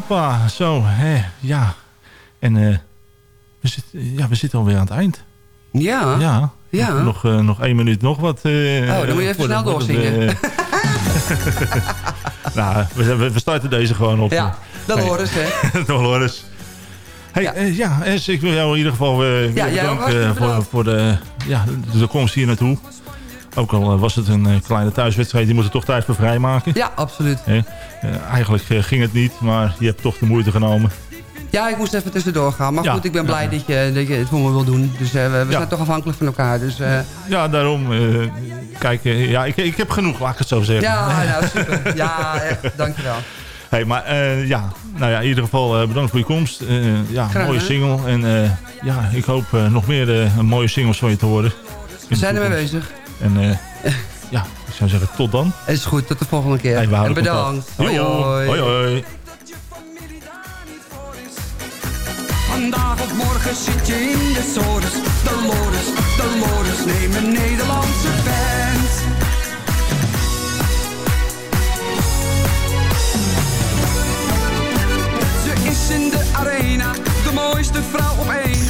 Hoppa. Zo, hè, ja. En eh, we, zit, ja, we zitten alweer aan het eind. Ja. Ja. Ja. Nog, eh, nog één minuut nog wat. eh, Oh, dan moet je even snel doorzingen. eh, nou, we, we, starten deze gewoon op. Ja, Dolores, hè. Dolores. Hey, ja, ja Es, ik wil jou in ieder geval eh, Ja, ook bedanken voor, voor de, ja, de, de komst hier naartoe. Ook al eh, was het een eh, kleine thuiswedstrijd, die moet er toch tijd voor vrijmaken. Ja, absoluut. Eigenlijk eh, ging het niet, maar je hebt toch de moeite genomen. Ja, ik moest even tussendoor gaan. Maar Ja, goed, ik ben ja. blij dat, je, dat je het voor me wil doen. Dus we, we zijn toch afhankelijk van elkaar. Dus Ja, daarom. kijk, ja, ik, ik heb genoeg, laat ik het zo zeggen. ja, nou super. Ja, echt, dankjewel. Hey, maar ja, nou ja, in ieder geval bedankt voor je komst. Ja, Graag mooie single. En ja, ik hoop nog meer mooie singles van je te horen. We zijn ermee bezig. En eh, ja, ik zou zeggen tot dan. Is goed, tot de volgende keer. En bedankt. Hoi, hoi. hoi, hoi. Vandaag of morgen zit je in de sores. Dolores, Dolores, neem een Nederlandse band. Ze is in de arena, de mooiste vrouw op één.